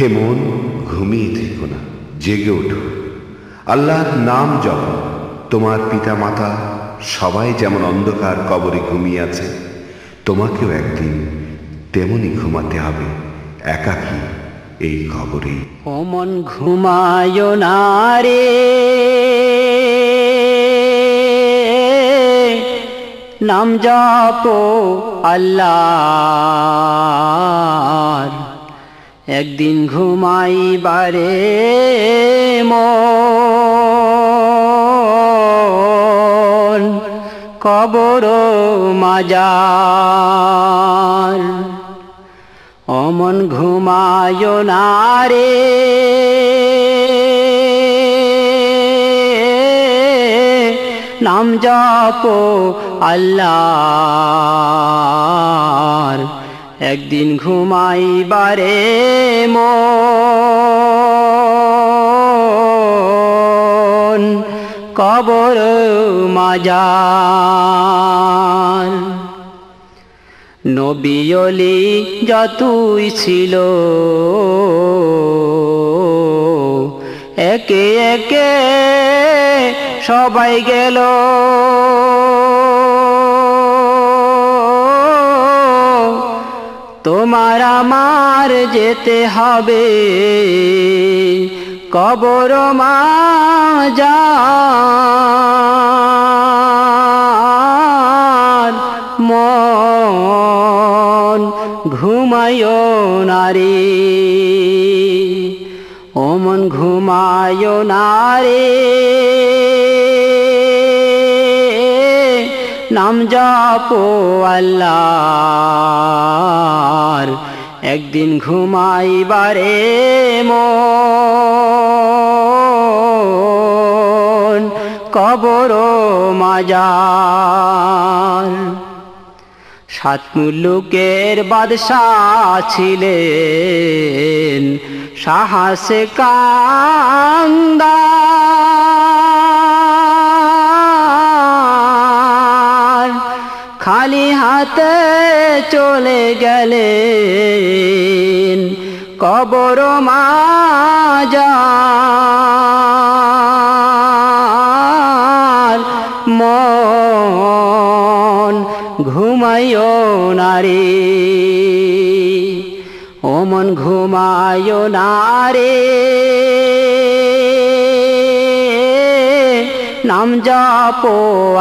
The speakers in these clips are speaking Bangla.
হে মন, ঘুমিয়ে থেকো না, জেগে ওঠো। আল্লাহর নাম জপ, তোমার পিতা মাতা সবাই যেমন অন্ধকার কবরে ঘুমিয়ে আছে, তোমাকেও একদিন তেমনি ঘুমাতে হবে, একাকী এই কবরে। অমন ঘুমায় না রে। নাম জপ আল্লাহ একদিন ঘুমাইবারে মন কবর মাজার। অমন ঘুমায় না রে। নাম জপ আল্লাহ একদিন ঘুমাইবারে মন কবর মাজার। নবিয়লি যতই ছিল একে একে সবাই গেল। তোমার আমার যেতে হবে। কবর মাজার মন ঘুমায় নারী। ওমন ঘুমায় নারে। নাম জপ আল্লাহর। একদিন ঘুমাইবারে মন কবর মাজার। সাত মুল্লুকের বাদশাহ ছিলেন সাহসে কান্দার। খালি হাতে চলে গেলেন কবর মাজার। মন ঘুমাইও নারে ও মন ঘুমাইও নারে। নাম জপো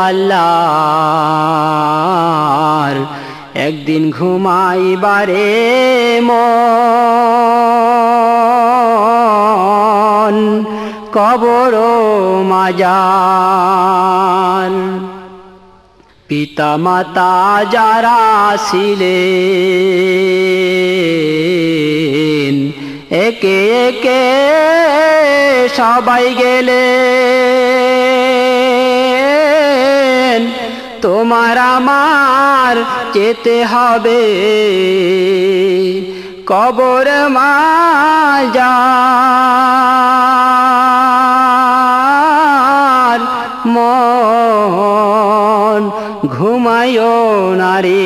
আল্লাহর। একদিন ঘুমাইবারে মন কবর মাজার। পিতা মাতা যারা ছিলেন, একে একে সবাই গেলেন। তোমার আমার যেতে হবে। কবর মাজার ঘুমায় নারে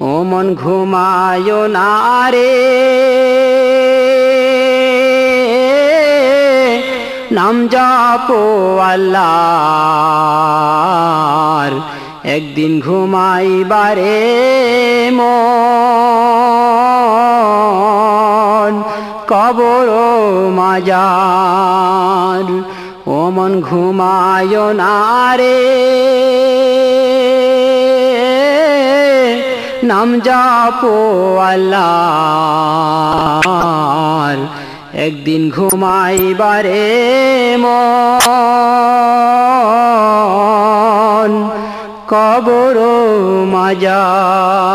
ও মন ঘুমায় নারে। নাম জপো আল্লাহর। একদিন ঘুমাইবারে মন কবর মাজার। ও মন ঘুমায় নারে নাম জপো আল্লাহর। একদিন ঘুমাইবারে মন কবর মাজার